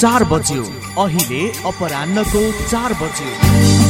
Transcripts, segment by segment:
चार बज्यो। अहिले अपरान्नको चार बज्यो।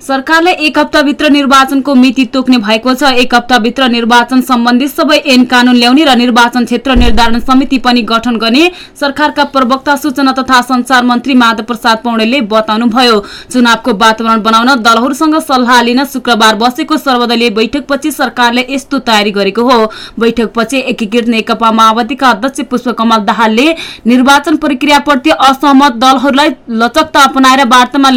सरकारले एक हप्ताभित्र निर्वाचनको मिति तोक्ने भएको छ। एक हप्ताभित्र निर्वाचन सम्बन्धी सबै ऐन कानून ल्याउने र निर्वाचन क्षेत्र निर्धारण समिति पनि गठन गर्ने सरकारका प्रवक्ता सूचना तथा संचार मन्त्री माधव प्रसाद पौडेलले बताउनुभयो। चुनावको वातावरण बनाउन दलहरूसँग सल्लाह लिन शुक्रबार बसेको सर्वदलीय बैठकपछि सरकारले यस्तो तयारी गरेको हो। बैठकपछि एकीकृत नेकपा माओवादीका अध्यक्ष पुष्पकमल दाहालले निर्वाचन प्रक्रियाप्रति असहमत दलहरूलाई लचकता अपनाएर वार्तामा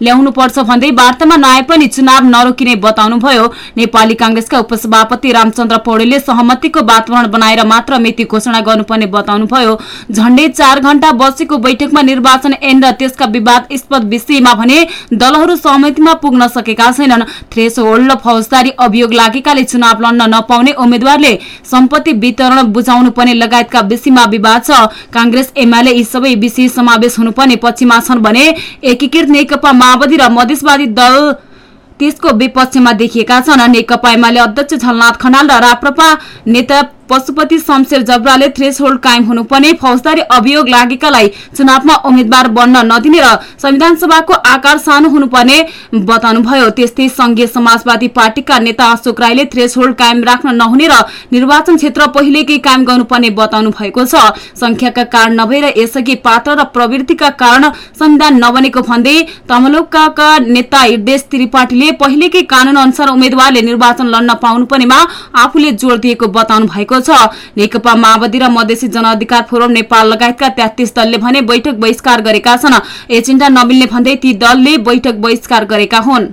ल्याउनु पर्छ भन्दै वार्तामा नआए पनि चुनाव नरोकिने बताउनुभयो। नेपाली कांग्रेसका उपसभापति रामचन्द्र पौडेलले सहमतिको वातावरण बनाएर मात्र मिति घोषणा गर्नुपर्ने बताउनुभयो। झण्डै चार घण्टा बसेको बैठकमा निर्वाचन ऐन र त्यसका विवादस्पद विषयमा भने दलहरू सहमतिमा पुग्न सकेका छैनन्। थ्रेस होल्ड र फौजदारी अभियोग लागेकाले चुनाव लड्न नपाउने उम्मेद्वारले सम्पत्ति वितरण बुझाउनु पर्ने लगायतका विषयमा विवाद छ। कांग्रेस एमाले यी सबै विषय समावेश हुनुपर्ने पक्षमा छन् भने एकीकृत नेकपा माओवादी र मधेसवादी दल त्यसको विपक्षमा देखिएका छन्। नेकपा एमाले अध्यक्ष झलनाथ खनाल र राप्रपा नेता पशुपति शमशेर जबराले थ्रेस होल्ड कायम हुनुपर्ने फौजदारी अभियोग लागेकालाई चुनावमा उम्मेद्वार बन्न नदिने र संविधान सभाको आकार सानो हुनुपर्ने बताउनुभयो। त्यस्तै संघीय समाजवादी पार्टीका नेता अशोक राईले थ्रेस होल्ड कायम राख्न नहुने र निर्वाचन क्षेत्र पहिलेकै कायम गर्नुपर्ने बताउनु भएको छ। संख्याका कारण नभएर यसअघि पात्र र प्रवृत्तिका कारण संविधान नबनेको भन्दै तमलोकका नेता हृदेश त्रिपाठीले पहिलेकै कानून अनुसार उम्मेद्वारले निर्वाचन लड्न पाउनुपर्नेमा आफूले जोड़ दिएको बताउनु भएको छ। नेकपा माओवादी र मधेसी जनअधिकार फोरम नेपाल लगायतका तेत्तीस दलले भने बैठक बहिष्कार गरेका छन्। एजेन्डा नमिल्ने भन्दै ती दलले बैठक बहिष्कार गरेका हुन्।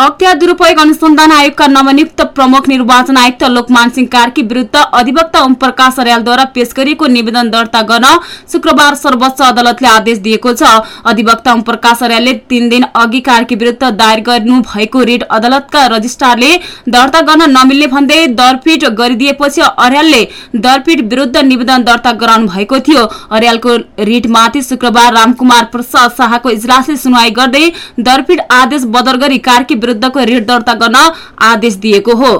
अख्तियार दुरूपयोग अनुसन्धान आयोगका नवनियुक्त प्रमुख निर्वाचन आयुक्त लोकमान सिंह कार्की विरूद्ध अधिवक्ता ओम प्रकाश अर्यालद्वारा पेश गरिएको निवेदन दर्ता गर्न शुक्रबार सर्वोच्च अदालतले आदेश दिएको छ। अधिवक्ता ओम प्रकाश अर्यालले तीन दिन अघि कार्की विरूद्ध दायर गर्नु भएको रिट अदालतका रजिस्ट्रारले दर्ता गर्न नमिल्ने भन्दै दरपीट गरिदिएपछि अर्यालले दरपीट विरूद्ध निवेदन दर्ता गराउनु भएको थियो। अर्यालको रिटमाथि शुक्रबार रामकुमार प्रसाद शाहको इजलासले सुनवाई गर्दै दरपीट आदेश बदर गरी कार्की विरूद्धको रिट दर्ता गर्न आदेश दिएको हो।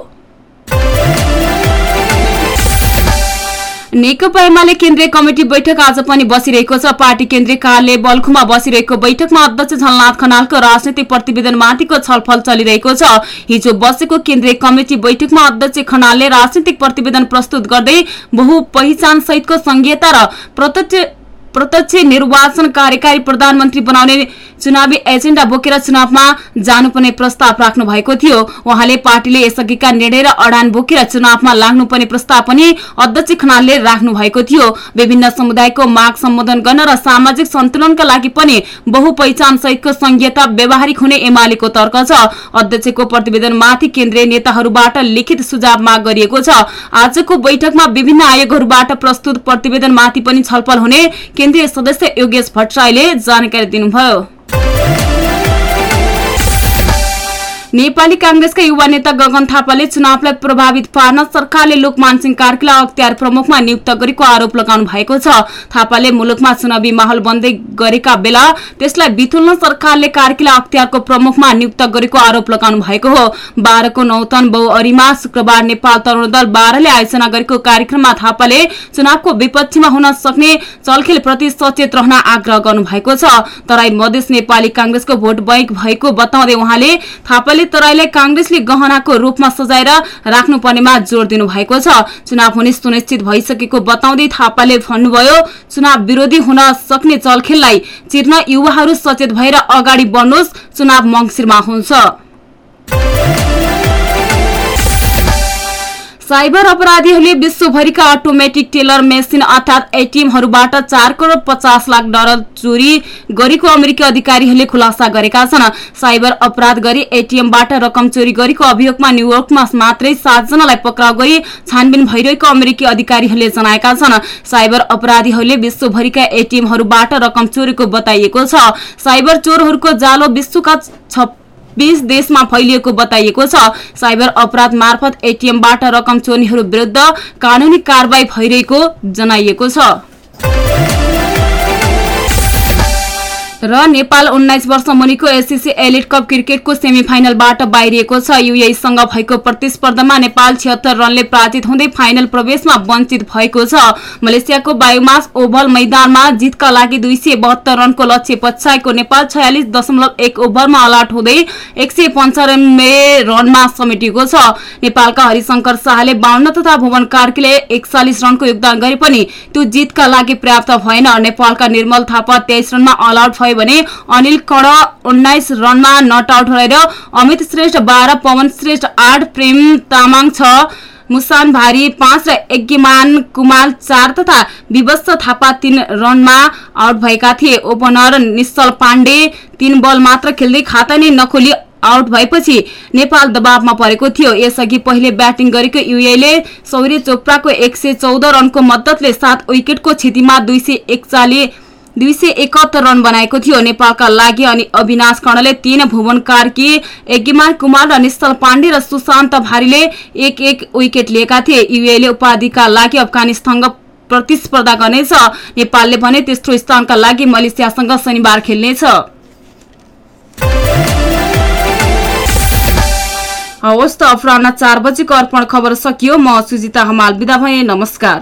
नेकपा एमाले केन्द्रीय कमिटी बैठक आज पनि बसिरहेको छ। पार्टी केन्द्रीय कार्यालय बल्खुमा बसिरहेको बैठकमा अध्यक्ष झलनाथ खनालको राजनैतिक प्रतिवेदनमाथिको छलफल चलिरहेको छ। हिजो बसेको केन्द्रीय कमिटी बैठकमा अध्यक्ष खनालले राजनैतिक प्रतिवेदन प्रस्तुत गर्दै बहु पहिचान सहितको संघीयता र प्रत्यक्ष प्रत्यक्ष निर्वाचन कार्यकारी प्रधानमन्त्री बनाउने चुनावी एजेण्डा बोकेर चुनावमा जानुपर्ने प्रस्ताव राख्नु भएको थियो। उहाँले पार्टीले यसअघिका निर्णय र अडान बोकेर चुनावमा लाग्नुपर्ने प्रस्ताव पनि अध्यक्ष खनालले राख्नु भएको थियो। विभिन्न समुदायको माग सम्बोधन गर्न र सामाजिक सन्तुलनका लागि पनि बहुपहिचान सहितको संघीयता व्यावहारिक हुने एमालेको तर्क छ। अध्यक्षको प्रतिवेदनमाथि केन्द्रीय नेताहरूबाट लिखित सुझाव माग गरिएको छ। आजको बैठकमा विभिन्न आयोगहरूबाट प्रस्तुत प्रतिवेदनमाथि पनि छलफल हुने केन्द्रीय सदस्य योगेश भट्टराईले जानकारी दिनुभयो। Thank you. नेपाली कांग्रेसका युवा नेता गगन थापाले चुनावलाई प्रभावित पार्न सरकारले लोकमान सिंह कार्कीलाई अख्तियार प्रमुखमा नियुक्त गरेको आरोप लगाउनु भएको छ। थापाले मुलुकमा चुनावी माहौल बन्दै गरेका बेला त्यसलाई बिथुल्न सरकारले कार्कीलाई अख्तियारको प्रमुखमा नियुक्त गरेको आरोप लगाउनु भएको हो। बाह्रको नौतन बहुअरीमा शुक्रबार नेपाल तरुण दल बाह्रले आयोजना गरेको कार्यक्रममा थापाले चुनावको विपक्षीमा हुन सक्ने चलखेलप्रति सचेत रहन आग्रह गर्नु भएको छ। तराई मधेस नेपाली कांग्रेसको भोट बैंक भएको बताउँदै उहाँले थापाले तराईलाई कांग्रेसले गहनाको रूपमा सजाएर राख्नुपर्नेमा जोड़ दिनु भएको छ। चुनाव हुने सुनिश्चित भइसकेको बताउँदै थापाले भन्नुभयो चुनाव विरोधी हुन सक्ने चलखेललाई चिर्न युवाहरू सचेत भएर अगाडि बढ्नुहोस् चुनाव मंगिरमा हुन्छ। साइबर अपराधीहरूले विश्वभरिका अटोमेटिक टेलर मेसिन अर्थात एटिएमहरूबाट चार करोड़ पचास लाख डलर चोरी गरेको अमेरिकी अधिकारीहरूले खुलासा गरेका छन्। साइबर अपराध गरी एटिएमबाट रकम चोरी गरेको अभियोगमा न्यूयोर्कमा मात्रै सातजनालाई पक्राउ गरी छानबिन भइरहेको अमेरिकी अधिकारीहरूले जनाएका छन्। साइबर अपराधीहरूले विश्वभरिका एटिएमहरूबाट रकम चोरेको बताइएको छ। साइबर चोरहरूको जालो विश्वका बीस देशमा फैलिएको बताइएको छ। साइबर अपराध मार्फत एटिएमबाट रकम चोर्नेहरू विरूद्ध कानूनी कारवाही भइरहेको जनाइएको छ। र नेपाल उन्नाइस वर्ष मुनिको एससीसी एलिट कप क्रिकेटको सेमी फाइनलबाट बाहिरिएको छ। युएसँग भएको प्रतिस्पर्धामा नेपाल छिहत्तर रनले पराजित हुँदै फाइनल प्रवेशमा वञ्चित भएको छ। मलेसियाको बायुमास ओभल मैदानमा जितका लागि दुई रनको लक्ष्य पछ्याएको नेपाल छयालिस दशमलव एक ओभरमा अलर्ट हुँदै एक सय रनमा समेटिएको छ। नेपालका हरिशंकर शाहले बाहन्न तथा भुवन कार्कीले एकचालिस रनको योगदान गरे पनि त्यो जितका लागि पर्याप्त भएन। नेपालका निर्मल थापा तेइस रनमा अलआउट भए भने अनिल कण उन्नाइस रनमा नट आउट रहेर अमित श्रेष्ठ बाह्र पवन श्रेष्ठ आठ प्रेम तामाङ छ। मुसान भारी पाँच र यज्ञमान कुमार चार तथा विवत्स थापा तीन रनमा आउट भएका थिए। ओपनर निश्चल पाण्डे तीन बल मात्र खेल्दै खाता नै नखोली आउट भएपछि नेपाल दबावमा परेको थियो। यसअघि पहिले ब्याटिङ गरेको युएले सौर्य चोप्राको एक रनको मद्दतले सात विकेटको क्षतिमा दुई दुई सय एकहत्तर रन बनाएको थियो नेपालका लागि अनि अविनाश कर्णले तीन भुवन कार्की यज्ञमान कुमार र निश्चल पाण्डे र सुशान्त भारीले एक एक विकेट लिएका थिए। युएले उपाधिका लागि अफगानिस्तान प्रतिस्पर्धा गर्नेछ। नेपालले भने तेस्रो स्थानका लागि मलेसियासँग शनिबार खेल्नेछ। हवस् त अपराह चार बजेको अर्पण खबर सकियो। म सुजिता हमाल विदा भए नमस्कार।